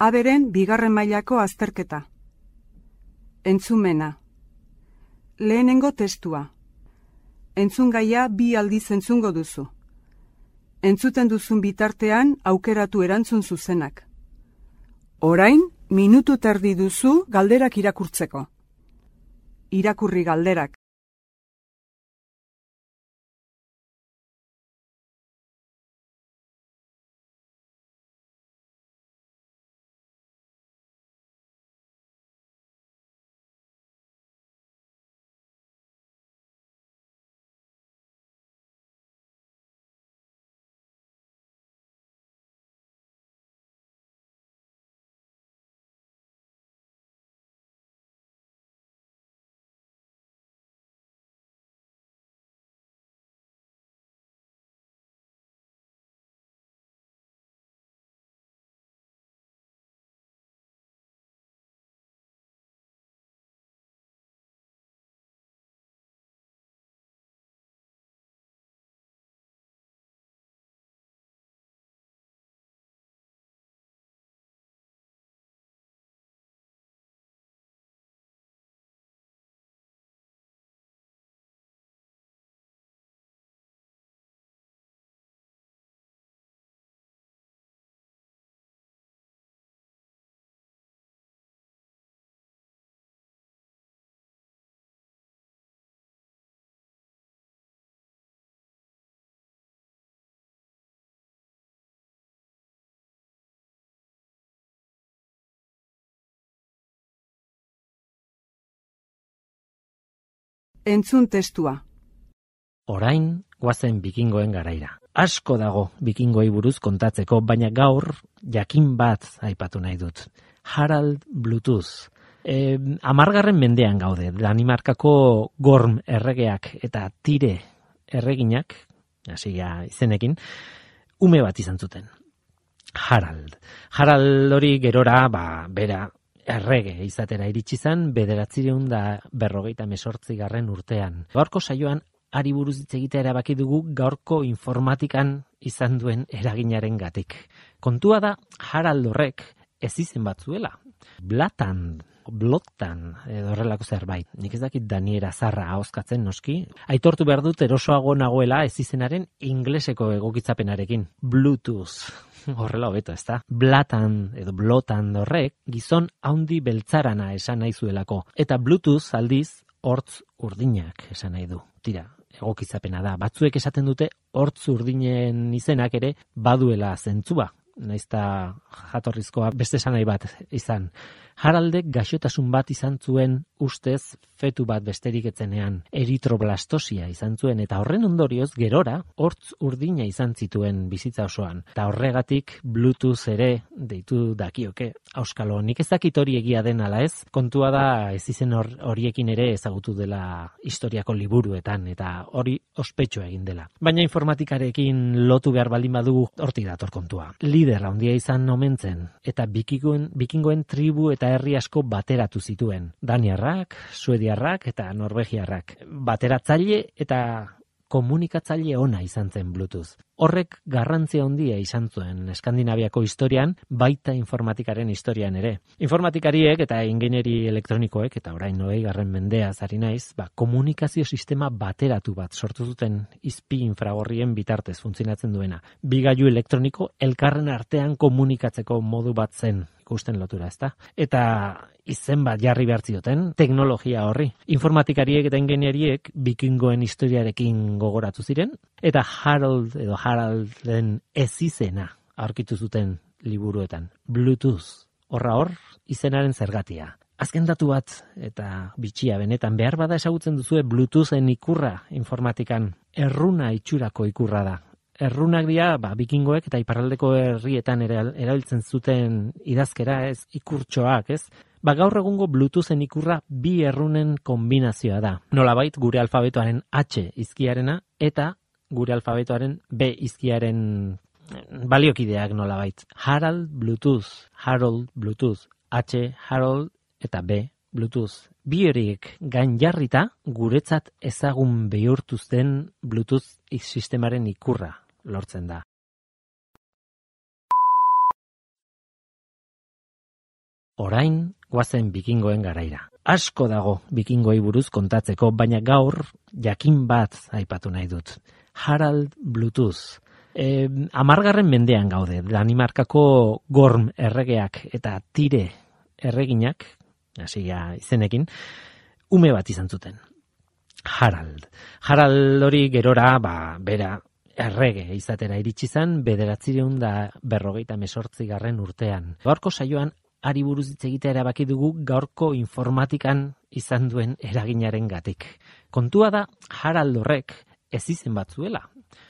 Aberen bigarren mailako azterketa. Entzumena. Lehenengo testua. Entzun gaia bi aldiz entzungo duzu. Entzuten duzun bitartean aukeratu erantzun zuzenak. Orain, minutu terdi duzu galderak irakurtzeko. Irakurri galderak. Entzun testua. Orain, guazen bikingoen garaira. Asko dago bikingoi buruz kontatzeko, baina gaur jakin bat aipatu nahi dut. Harald Bluetooth. E, amargarren mendean gaude, Danimarkako gorm erregeak eta tire erreginak, hasia izenekin, ume bat izan zuten. Harald. Harald hori gerora, ba, bera, errege izatera iritsi zen bederatzireun da berrogeita mesortzi garren urtean. Gaurko saioan ari buruz hitz egitea erabaki dugu gaurko informatikan izan duen eraginaren gatik. Kontua da Harald horrek ez izen batzuela. Blatan, blotan, edo horrelako zerbait. Nik ez dakit Daniera zarra hauskatzen noski. Aitortu behar dut erosoago nagoela ez izenaren ingleseko egokitzapenarekin. Bluetooth horrela hobeto, ezta? Blatan edo blotan horrek gizon haundi beltzarana esan nahi zuelako eta Bluetooth aldiz hortz urdinak esan nahi du. Tira, egokitzapena da. Batzuek esaten dute hortz urdinen izenak ere baduela zentzua, naizta jatorrizkoa beste sanai bat izan. Haraldek gaixotasun bat izan zuen ustez fetu bat besterik etzenean eritroblastosia izan zuen eta horren ondorioz gerora hortz urdina izan zituen bizitza osoan. Eta horregatik Bluetooth ere deitu dakioke auskalo. Nik ez dakit hori egia den ala ez, kontua da ez izen horiekin ere ezagutu dela historiako liburuetan eta hori ospetxo egin dela. Baina informatikarekin lotu behar baldin badu hortik dator kontua. Lider handia izan omentzen eta bikingoen, bikingoen tribu eta herri asko bateratu zituen. Daniarrak, Suediarrak eta Norvegiarrak. Bateratzaile eta komunikatzaile ona izan zen Bluetooth. Horrek garrantzia handia izan zuen Eskandinaviako historian, baita informatikaren historian ere. Informatikariek eta ingenieri elektronikoek eta orain noei garren mendea zari naiz, ba, komunikazio sistema bateratu bat sortu zuten izpi infragorrien bitartez funtzionatzen duena. Bigailu elektroniko elkarren artean komunikatzeko modu bat zen ikusten lotura, ezta? Eta izen bat jarri behar zioten, teknologia horri. Informatikariek eta ingenieriek bikingoen historiarekin gogoratu ziren, eta Harold edo Haralden ez izena aurkitu zuten liburuetan. Bluetooth, horra hor, izenaren zergatia. Azken datu bat, eta bitxia benetan behar bada esagutzen duzue Bluetoothen ikurra informatikan, erruna itxurako ikurra da errunak dira, ba, bikingoek eta iparraldeko herrietan erabiltzen zuten idazkera, ez, ikurtxoak, ez? Ba, gaur egungo Bluetoothen ikurra bi errunen kombinazioa da. Nolabait gure alfabetoaren H izkiarena eta gure alfabetoaren B izkiaren eh, baliokideak nolabait. Harald Bluetooth, Harold Bluetooth, H Harold eta B Bluetooth. Bi horiek gain jarrita guretzat ezagun bihurtuzten Bluetooth sistemaren ikurra lortzen da. orain guazen bikingoen garaira. Asko dago bikingoi buruz kontatzeko, baina gaur jakin bat aipatu nahi dut. Harald Bluetooth. E, amargarren mendean gaude, Danimarkako gorm erregeak eta tire erreginak, hasi izenekin, ume bat izan zuten. Harald. Harald hori gerora, ba, bera, errege izatera iritsi zen, bederatzireun da berrogeita mesortzi garren urtean. Gaurko saioan, ari buruz hitz egitea erabaki dugu gaurko informatikan izan duen eraginaren gatik. Kontua da, Harald horrek ez izen batzuela.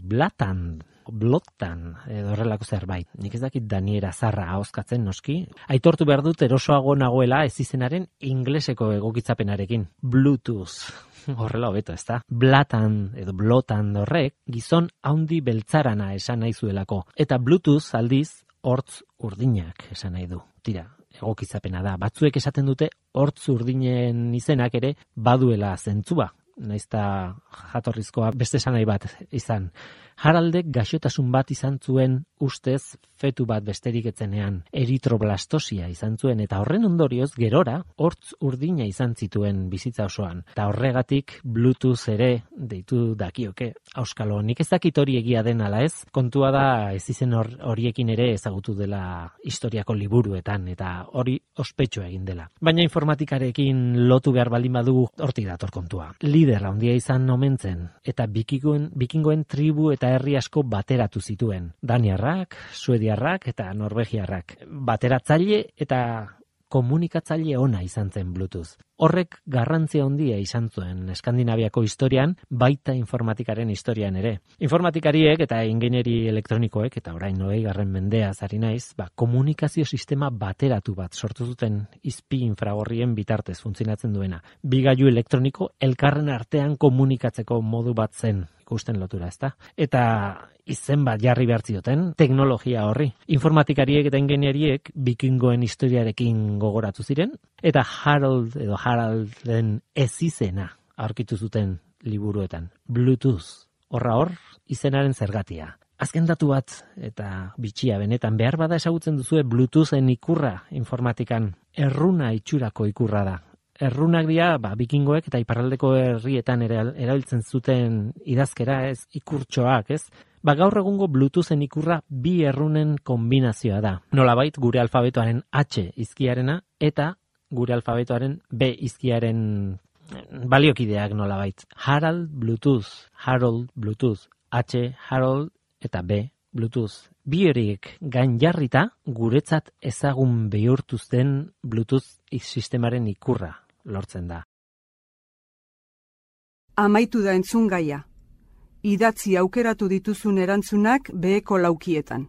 Blatan, blotan, edo horrelako zerbait. Nik ez dakit Daniera zarra hauskatzen noski. Aitortu behar dut erosoago nagoela ez izenaren ingleseko egokitzapenarekin. Bluetooth. Horrela hobeto, ez da? Blatan edo blotan horrek gizon haundi beltzarana esan nahi zuelako. Eta Bluetooth aldiz hortz urdinak esan nahi du. Tira, egokitzapena da. Batzuek esaten dute hortz urdinen izenak ere baduela zentzua. Naizta jatorrizkoa beste sanai bat izan. Haraldek gaixotasun bat izan zuen ustez fetu bat besterik etzenean eritroblastosia izan zuen eta horren ondorioz gerora hortz urdina izan zituen bizitza osoan. Eta horregatik Bluetooth ere deitu dakioke auskalo. Nik ez dakit hori egia den ala ez, kontua da ez izen horiekin ere ezagutu dela historiako liburuetan eta hori ospetxo egin dela. Baina informatikarekin lotu behar baldin badu hortik dator kontua. Lider handia izan omentzen eta bikingoen, bikingoen tribu eta herri asko bateratu zituen. Daniarrak, Suediarrak eta Norvegiarrak. Bateratzaile eta komunikatzaile ona izan zen Bluetooth. Horrek garrantzia handia izan zuen Eskandinaviako historian, baita informatikaren historian ere. Informatikariek eta ingenieri elektronikoek eta orain noei garren mendea zari naiz, ba, komunikazio sistema bateratu bat sortu zuten izpi infragorrien bitartez funtzionatzen duena. Bigailu elektroniko elkarren artean komunikatzeko modu bat zen ikusten lotura, ezta? Eta izen bat jarri behar zioten, teknologia horri. Informatikariek eta ingenieriek bikingoen historiarekin gogoratu ziren, eta Harold edo Haralden ez izena aurkitu zuten liburuetan. Bluetooth, horra hor, izenaren zergatia. Azken datu bat, eta bitxia benetan behar bada esagutzen duzue Bluetoothen ikurra informatikan, erruna itxurako ikurra da errunak dira, ba, bikingoek eta iparraldeko herrietan erabiltzen zuten idazkera, ez, ikurtxoak, ez? Ba, gaur egungo Bluetoothen ikurra bi errunen kombinazioa da. Nolabait gure alfabetoaren H izkiarena eta gure alfabetoaren B izkiaren eh, baliokideak nolabait. Harald Bluetooth, Harold Bluetooth, H Harold eta B Bluetooth. Bi horiek gain jarrita guretzat ezagun bihurtuzten Bluetooth sistemaren ikurra lortzen da. Amaitu da entzun gaia. Idatzi aukeratu dituzun erantzunak beheko laukietan.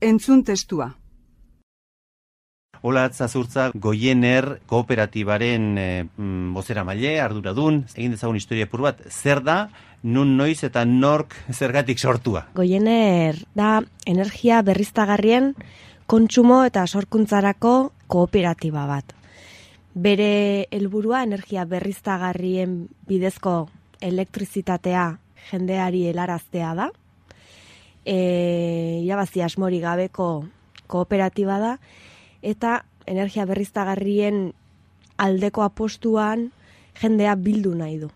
Entzun testua. Ola zazurtza goiener kooperatibaren e, bozera maile, arduradun, egin dezagun historia pur bat, zer da, nun noiz eta nork zergatik sortua? Goiener da energia berriztagarrien kontsumo eta sorkuntzarako kooperatiba bat. Bere helburua energia berriztagarrien bidezko elektrizitatea jendeari helaraztea da. E, irabazi asmori gabeko kooperatiba da eta energia berriztagarrien aldeko apostuan jendea bildu nahi du.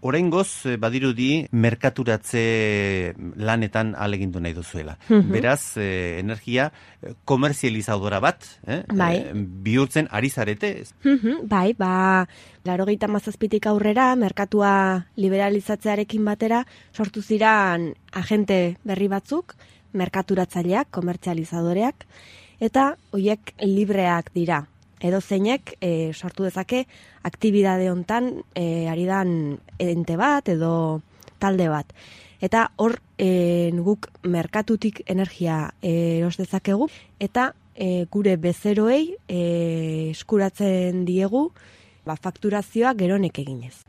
Oraingoz eh, badirudi merkaturatze lanetan alegindu nahi duzuela. Mhm. Beraz, eh, energia eh, komerzializadora bat, eh? Bai. Eh, bihurtzen ari zarete. Mhm, bai, ba, laro mazazpitik aurrera, merkatua liberalizatzearekin batera, sortu ziran agente berri batzuk, merkaturatzaileak, komertzializadoreak, eta hoiek libreak dira. Edo zeinek e, sortu dezake aktibidade hontan e, ari dan ente bat edo talde bat. Eta hor e, guk merkatutik energia eros dezakegu eta e, gure bezeroei e, eskuratzen diegu ba, fakturazioa geronek eginez.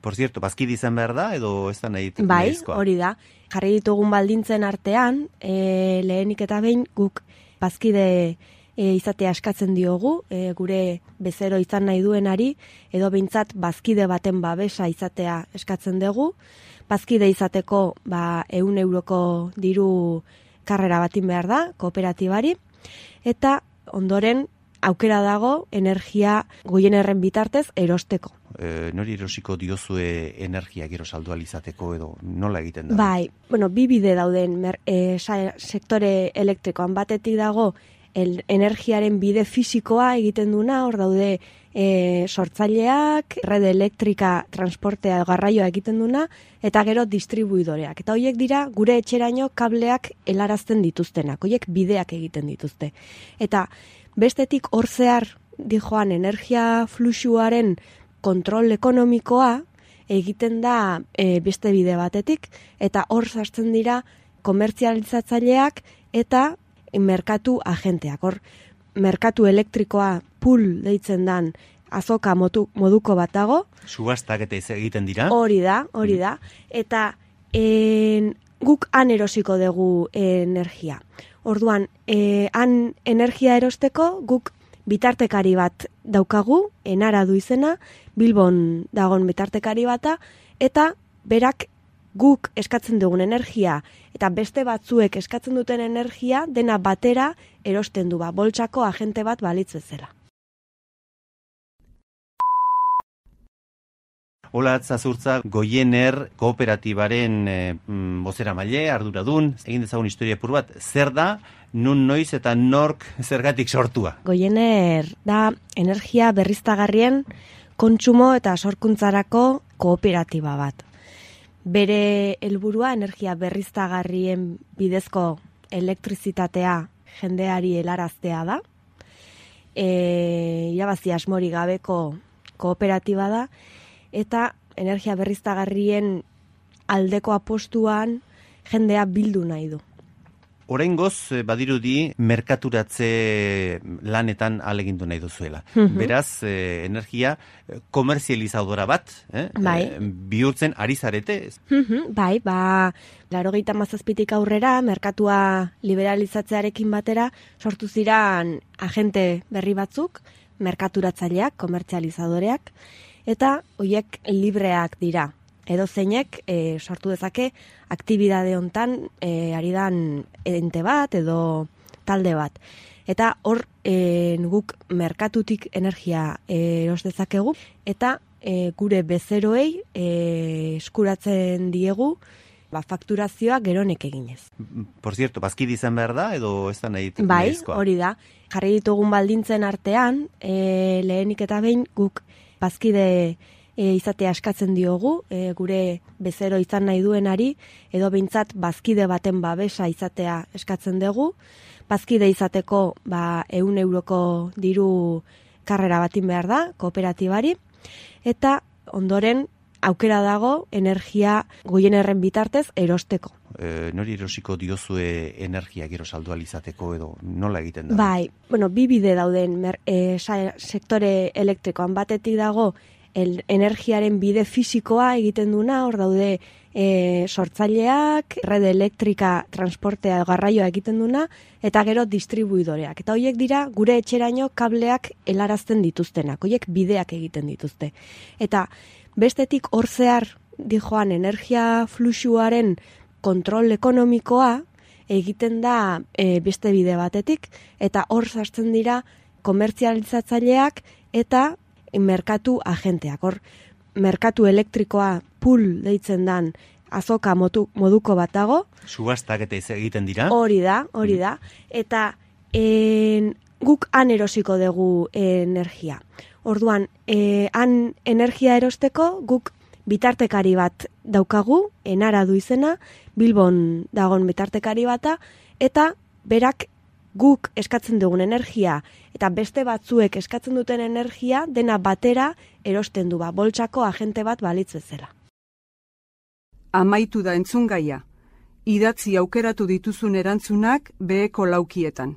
Por cierto, bazkidi izan behar da edo ez da nahi Bai, nahizkoa? hori da. Jarri ditugun baldintzen artean, e, lehenik eta behin guk bazkide e, izatea eskatzen diogu, e, gure bezero izan nahi duenari, edo behintzat bazkide baten babesa izatea eskatzen dugu. Bazkide izateko ba, eun euroko diru karrera batin behar da, kooperatibari, eta ondoren aukera dago energia goienerren bitartez erosteko. E, nori erosiko diozue energia gero saldu alizateko edo nola egiten da? Bai, bueno, bi bide dauden mer, e, sa, sektore elektrikoan batetik dago el, energiaren bide fisikoa egiten duna, hor daude e, sortzaileak, red elektrika transportea garraioa egiten duna, eta gero distribuidoreak. Eta horiek dira gure etxeraino kableak helarazten dituztenak, horiek bideak egiten dituzte. Eta bestetik hor zehar dijoan energia fluxuaren kontrol ekonomikoa egiten da e, beste bide batetik, eta hor sartzen dira komertzializatzaileak eta merkatu agenteak. Hor, merkatu elektrikoa pool deitzen dan azoka motu, moduko bat dago, Subastak eta egiten dira? hori da, hori da, eta en, guk han erosiko dugu energia. Orduan, e, han energia erosteko guk bitartekari bat daukagu, enara du izena, Bilbon dagon bitartekari bata, eta berak guk eskatzen dugun energia eta beste batzuek eskatzen duten energia dena batera erosten du ba, boltsako agente bat balitz bezala. Ola zazurtza goiener kooperatibaren e, bozera maile, arduradun, egin dezagun historia pur bat, zer da, nun noiz eta nork zergatik sortua? Goiener da energia berriztagarrien kontsumo eta sorkuntzarako kooperatiba bat. Bere helburua energia berriztagarrien bidezko elektrizitatea jendeari helaraztea da. E, irabazi asmori gabeko kooperatiba da eta energia berriztagarrien aldeko apostuan jendea bildu nahi du. Oraingoz eh, badirudi merkaturatze lanetan alegindu nahi duzuela. Mhm. Beraz, eh, energia eh, komerzializadora bat, eh? Bai. eh, bihurtzen ari zarete. Mhm, bai, ba, laro mazazpitik aurrera, merkatua liberalizatzearekin batera, sortu ziran agente berri batzuk, merkaturatzaileak, komertzializadoreak, eta hoiek libreak dira. Edo zeinek e, sortu dezake aktibidade hontan e, ari dan ente bat edo talde bat. Eta hor e, guk merkatutik energia eros dezakegu eta e, gure bezeroei e, eskuratzen diegu ba, fakturazioa geronek eginez. Por cierto, bazkidi izan behar da edo ez da nahi Bai, nahizkoa? hori da. Jarri ditugun baldintzen artean, e, lehenik eta behin guk bazkide e, izatea eskatzen diogu, e, gure bezero izan nahi duenari, edo behintzat bazkide baten babesa izatea eskatzen dugu. Bazkide izateko ba, eun euroko diru karrera batin behar da, kooperatibari, eta ondoren aukera dago energia goienerren bitartez erosteko. E, nori erosiko diozue energia gero saldu alizateko edo nola egiten da? Bai, bueno, bi bide dauden mer, e, sa, sektore elektrikoan batetik dago el, energiaren bide fisikoa egiten duna, hor daude e, sortzaileak, red elektrika transportea garraioa egiten duna, eta gero distribuidoreak. Eta horiek dira gure etxeraino kableak helarazten dituztenak, horiek bideak egiten dituzte. Eta bestetik hor zehar dijoan energia fluxuaren kontrol ekonomikoa egiten da e, beste bide batetik, eta hor sartzen dira komertzializatzaileak eta merkatu agenteak. Hor, merkatu elektrikoa pul deitzen dan azoka motu, moduko bat dago. Subastak eta egiten dira. Hori da, hori da. Eta en, guk han erosiko dugu energia. Orduan, e, han energia erosteko guk bitartekari bat daukagu, enara du izena, Bilbon dagon bitartekari bata, eta berak guk eskatzen dugun energia eta beste batzuek eskatzen duten energia dena batera erosten du ba, boltsako agente bat balitz bezala. Amaitu da entzungaia. Idatzi aukeratu dituzun erantzunak beheko laukietan.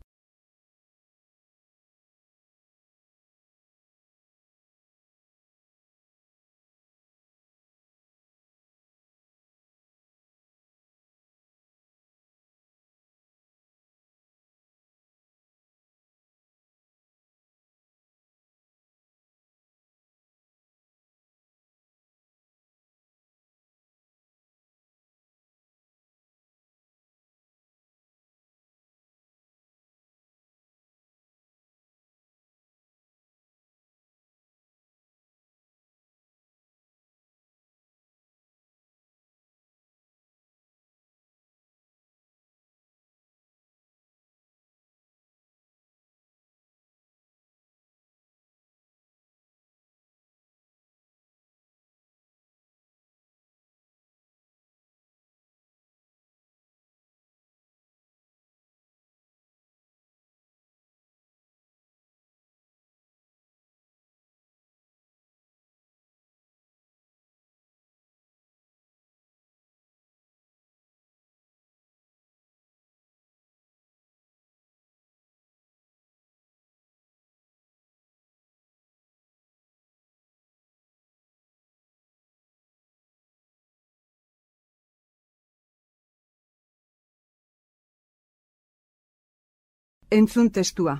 Entzun testua.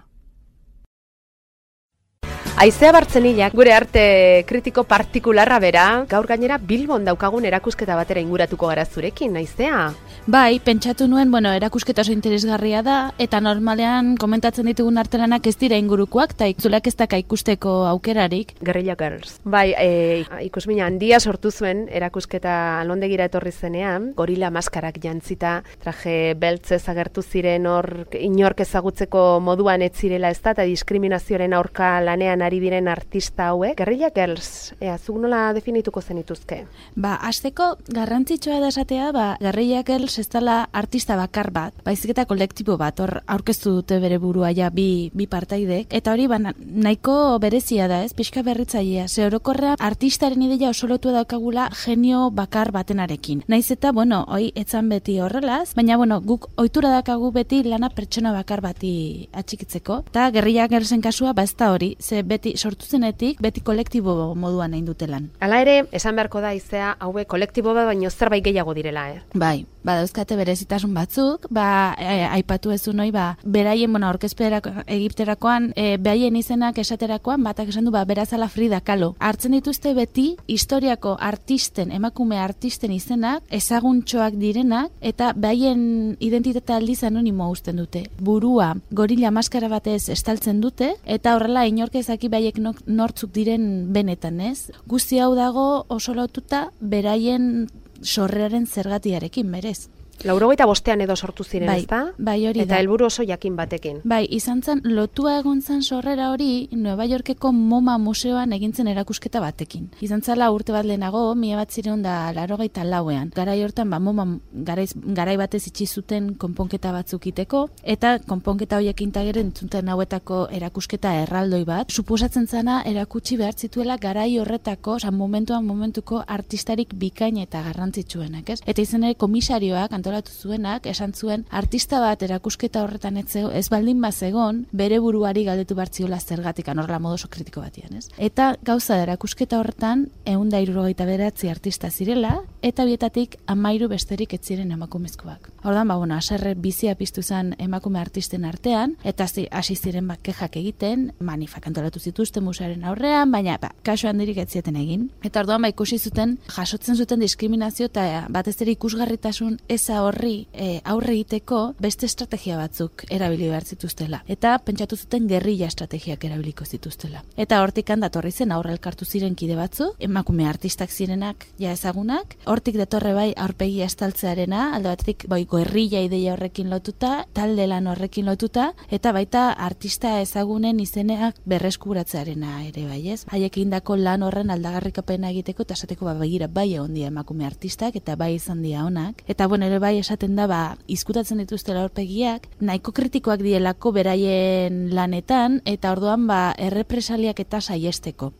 Aizea Bartzenilak gure arte kritiko partikularra bera, gaur gainera Bilbon daukagun erakusketa batera inguratuko gara zurekin, Aizea? Bai, pentsatu nuen, bueno, erakusketa oso interesgarria da, eta normalean komentatzen ditugun artelanak ez dira ingurukoak, eta itzulak ez daka ikusteko aukerarik. Guerrilla Girls. Bai, e, ikusmina handia sortu zuen erakusketa alondegira etorri zenean, gorila maskarak jantzita, traje beltzez agertu ziren hor inork ezagutzeko moduan ez zirela ez da, eta diskriminazioaren aurka lanean ari diren artista hauek, Guerrilla Girls, ea, zuk nola definituko zenituzke? Ba, azteko garrantzitsua da esatea, ba, Guerrilla Girls ez dela artista bakar bat, baizik eta kolektibo bat, hor aurkeztu dute bere burua ja bi, bi partaidek, eta hori ba, na- nahiko berezia da, ez, pixka berritzailea, ze orokorrean artistaren ideia oso lotua daukagula genio bakar batenarekin. Naiz eta, bueno, hoi etzan beti horrelaz, baina, bueno, guk ohitura dakagu beti lana pertsona bakar bati atxikitzeko, eta Guerrilla Girlsen kasua, ba ez da hori, ze beti sortu zenetik, beti kolektibo moduan egin dute lan. Hala ere, esan beharko da izea, hauek kolektibo bat baino zerbait gehiago direla, eh? Bai, badauzkate berezitasun batzuk, ba, e, aipatu ez noi, ba, beraien, bueno, orkezperako, egipterakoan, e, behaien izenak esaterakoan, batak esan du, ba, berazala Frida Kahlo. Hartzen dituzte beti, historiako artisten, emakume artisten izenak, ezaguntxoak direnak, eta behaien identitate aldiz anonimo uzten dute. Burua, gorila maskara batez estaltzen dute, eta horrela inorkezaki behaiek nok- nortzuk diren benetan, ez? Guzti hau dago oso lotuta beraien sorreraren zergatiarekin berez. Laurogeita bostean edo sortu ziren, Bai, ezta? bai, hori Eta helburu oso jakin batekin. Bai, izan zen, lotua egon zen sorrera hori Nueva Yorkeko MoMA museoan egintzen erakusketa batekin. Izan zala urte bat lehenago, mila bat zireun da larogeita lauean. Garai hortan, ba, MoMA garaiz, garai batez itxi zuten konponketa batzuk iteko, eta konponketa horiek intageren entzuten hauetako erakusketa erraldoi bat, suposatzen zana erakutsi behar zituela garai horretako, oza, momentuan momentuko artistarik bikain eta garrantzitsuenak, ez? Eta izan ere komisarioak antolatu zuenak esan zuen artista bat erakusketa horretan ez, zego- ez baldin bazegon bere buruari galdetu bartziola zergatik horrela modu oso kritiko batian, ez? Eta gauza erakusketa horretan ehun da hirurogeita bederatzi artista zirela eta bietatik amairu besterik ez ziren emakumezkoak. Ordan ba bueno, haserre bizia piztu zen emakume artisten artean eta hasi ziren ba kexak egiten, manifak antolatu zituzten museoaren aurrean, baina ba kasu handirik ez zieten egin. Eta orduan ba ikusi zuten jasotzen zuten diskriminazio eta batez ere ikusgarritasun eza horri e, aurre egiteko beste estrategia batzuk erabili behar zituztela. Eta pentsatu zuten gerrilla estrategiak erabiliko zituztela. Eta hortik datorri zen aurre elkartu ziren kide batzu, emakume artistak zirenak ja ezagunak, hortik datorre bai aurpegi estaltzearena, alde batetik bai guerrilla ideia horrekin lotuta, talde lan horrekin lotuta, eta baita artista ezagunen izeneak berreskuratzearena ere bai ez. Haiek egindako lan horren aldagarrikapena egiteko eta esateko ba begira bai egon dira emakume artistak eta bai izan dira onak. Eta bueno, ere bai esaten da ba izkutatzen dituzte aurpegiak, nahiko kritikoak dielako beraien lanetan eta orduan ba errepresaliak eta saiesteko.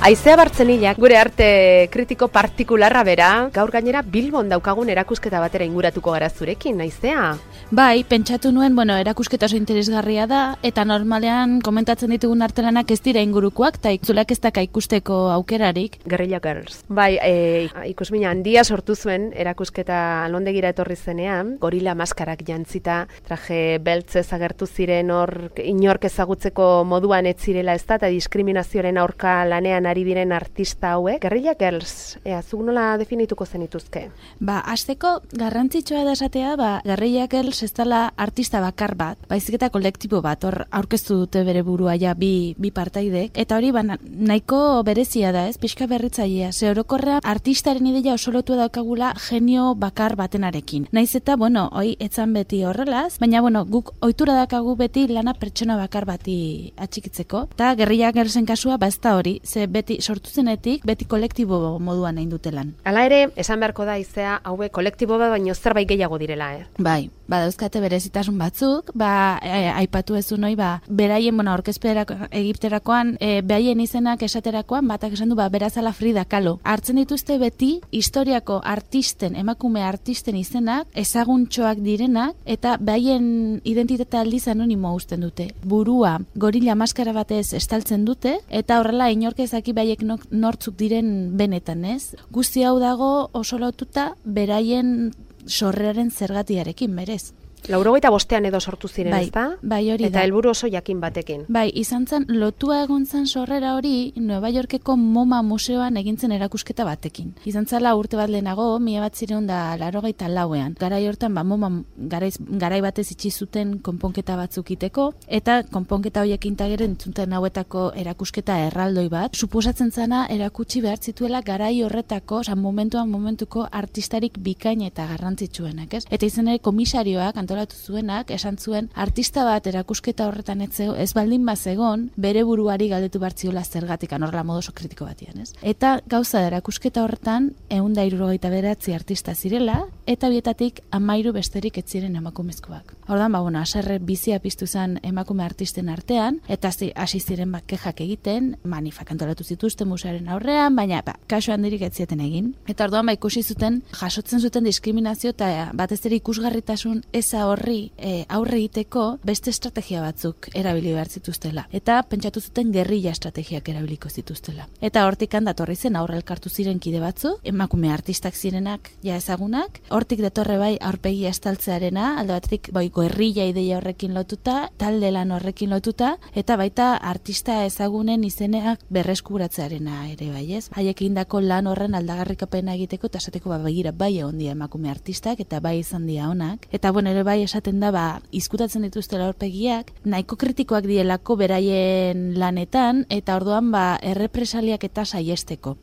Aizea Bartzenilak, gure arte kritiko partikularra bera, gaur gainera Bilbon daukagun erakusketa batera inguratuko gara zurekin, Aizea? Bai, pentsatu nuen, bueno, erakusketa oso interesgarria da, eta normalean komentatzen ditugun artelanak ez dira ingurukoak, eta itzulak ez daka ikusteko aukerarik. Guerrilla Girls. Bai, e, ikusmina handia sortu zuen erakusketa alondegira etorri zenean, gorila maskarak jantzita, traje beltzez agertu ziren hor inork ezagutzeko moduan ez zirela ez da, eta diskriminazioaren aurka lanean ari diren artista hauek. Guerrilla Girls, ea, zuk nola definituko zenituzke? Ba, azteko garrantzitsua da esatea, ba, Garreia Girls ez dela artista bakar bat, baizik eta kolektibo bat, hor aurkeztu dute bere burua ja bi, bi partaidek, eta hori ba, na- nahiko berezia da, ez, pixka berritzailea, ze orokorrean artistaren ideia oso lotua daukagula genio bakar batenarekin. Naiz eta, bueno, hoi etzan beti horrelaz, baina, bueno, guk ohitura dakagu beti lana pertsona bakar bati atxikitzeko, eta Guerrilla Girlsen kasua ba ez da hori, ze beti sortu zenetik, beti kolektibo moduan egin dute lan. Hala ere, esan beharko da izea, hauek kolektibo bat baino zerbait gehiago direla, eh? Bai, badauzkate berezitasun batzuk, ba, e, aipatu ez noi, ba, beraien, bueno, orkezperako, egipterakoan, e, behaien izenak esaterakoan, batak esan du, ba, berazala Frida Kahlo. Hartzen dituzte beti, historiako artisten, emakume artisten izenak, ezaguntxoak direnak, eta behaien identitate aldiz anonimo uzten dute. Burua, gorila maskara batez estaltzen dute, eta horrela inorkezaki behaiek nok- nortzuk diren benetan, ez? Guzti hau dago oso lotuta beraien sorreraren zergatiarekin berez. Laurogeita bostean edo sortu ziren, Bai, ezta? bai, hori Eta da. helburu oso jakin batekin. Bai, izan zen, lotua egon zen sorrera hori Nueva Yorkeko MoMA museoan egintzen erakusketa batekin. Izan zala urte bat lehenago, mila bat zireun da larogeita lauean. Garai hortan, ba, MoMA garaiz, garai batez itxi zuten konponketa batzuk iteko, eta konponketa horiek intageren entzuten hauetako erakusketa erraldoi bat, suposatzen zana erakutsi behar zituela garai horretako, oza, momentuan momentuko artistarik bikain eta garrantzitsuenak, ez? Eta izan ere komisarioak antolatu zuenak, esan zuen, artista bat erakusketa horretan etzeo, ez baldin bazegon, bere buruari galdetu bartziola zergatik anorla modoso kritiko batian, ez? Eta gauza da erakusketa horretan, egun irurogeita beratzi artista zirela, eta bietatik amairu besterik etziren emakumezkoak. Hordan, ba, bueno, aserre bizia piztu zen emakume artisten artean, eta hasi ziren bak kejak egiten, manifak antolatu zituzten musearen aurrean, baina ba, kaso handirik etzieten egin. Eta orduan ba ikusi zuten jasotzen zuten diskriminazio eta batez ere ikusgarritasun eza horri e, aurre egiteko beste estrategia batzuk erabili behar zituztela. Eta pentsatu zuten gerrilla estrategiak erabiliko zituztela. Eta hortik datorri zen aurre elkartu ziren kide batzu, emakume artistak zirenak ja ezagunak, hortik datorre bai aurpegi estaltzearena, alde batetik bai gerrilla ideia horrekin lotuta, talde lan horrekin lotuta, eta baita artista ezagunen izeneak berreskuratzearena ere bai ez. Haiek indako lan horren aldagarrikapena egiteko eta esateko ba begira bai egondia emakume artistak eta bai izan dira onak. Eta bueno, ere bai esaten da ba izkutatzen dituzte aurpegiak nahiko kritikoak dielako beraien lanetan eta orduan ba errepresaliak eta saiesteko.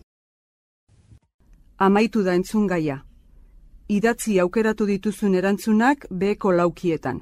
Amaitu da entzun gaia. Idatzi aukeratu dituzun erantzunak beheko laukietan.